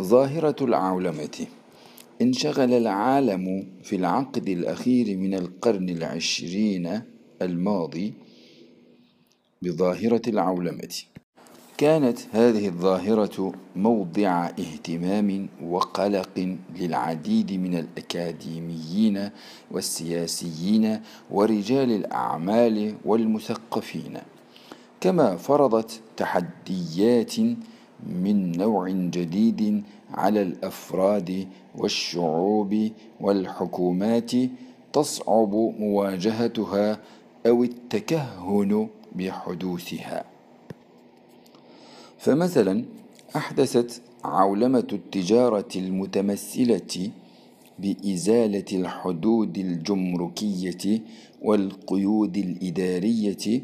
ظاهرة العولمة. انشغل العالم في العقد الأخير من القرن العشرين الماضي بظاهرة العولمة. كانت هذه الظاهرة موضع اهتمام وقلق للعديد من الأكاديميين والسياسيين ورجال الأعمال والمثقفين. كما فرضت تحديات من نوع جديد على الأفراد والشعوب والحكومات تصعب مواجهتها أو التكهن بحدوثها. فمثلا أحدثت عولمة التجارة المتمثلة بإزالة الحدود الجمركية والقيود الإدارية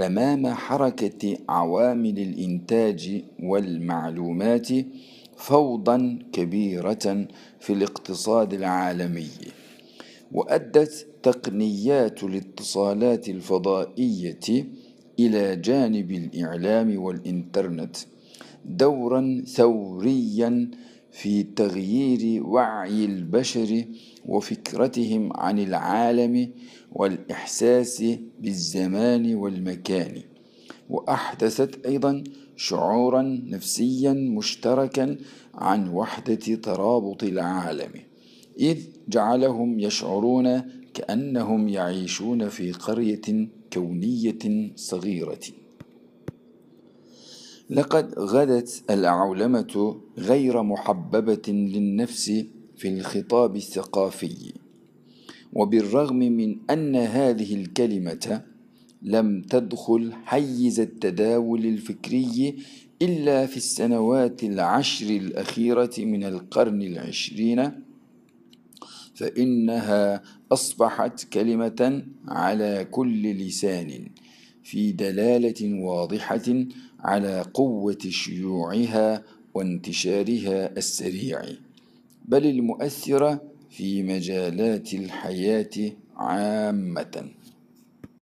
امام حركة عوامل الإنتاج والمعلومات فوضا كبيرة في الاقتصاد العالمي. وأدت تقنيات الاتصالات الفضائية إلى جانب الإعلام والإنترنت دورا ثوريا في تغيير وعي البشر وفكرتهم عن العالم والإحساس بالزمان والمكان. وأحدثت أيضا شعورا نفسيا مشتركا عن وحدة ترابط العالم إذ جعلهم يشعرون كأنهم يعيشون في قرية كونية صغيرة. لقد غدت العولمة غير محببة للنفس في الخطاب الثقافي. وبالرغم من أن هذه الكلمة لم تدخل حيز التداول الفكري إلا في السنوات العشر الأخيرة من القرن العشرين فإنها أصبحت كلمة على كل لسان. في دلالة واضحة على قوة شيوعها وانتشارها السريع. بل المؤثرة في مجالات الحياة عامة.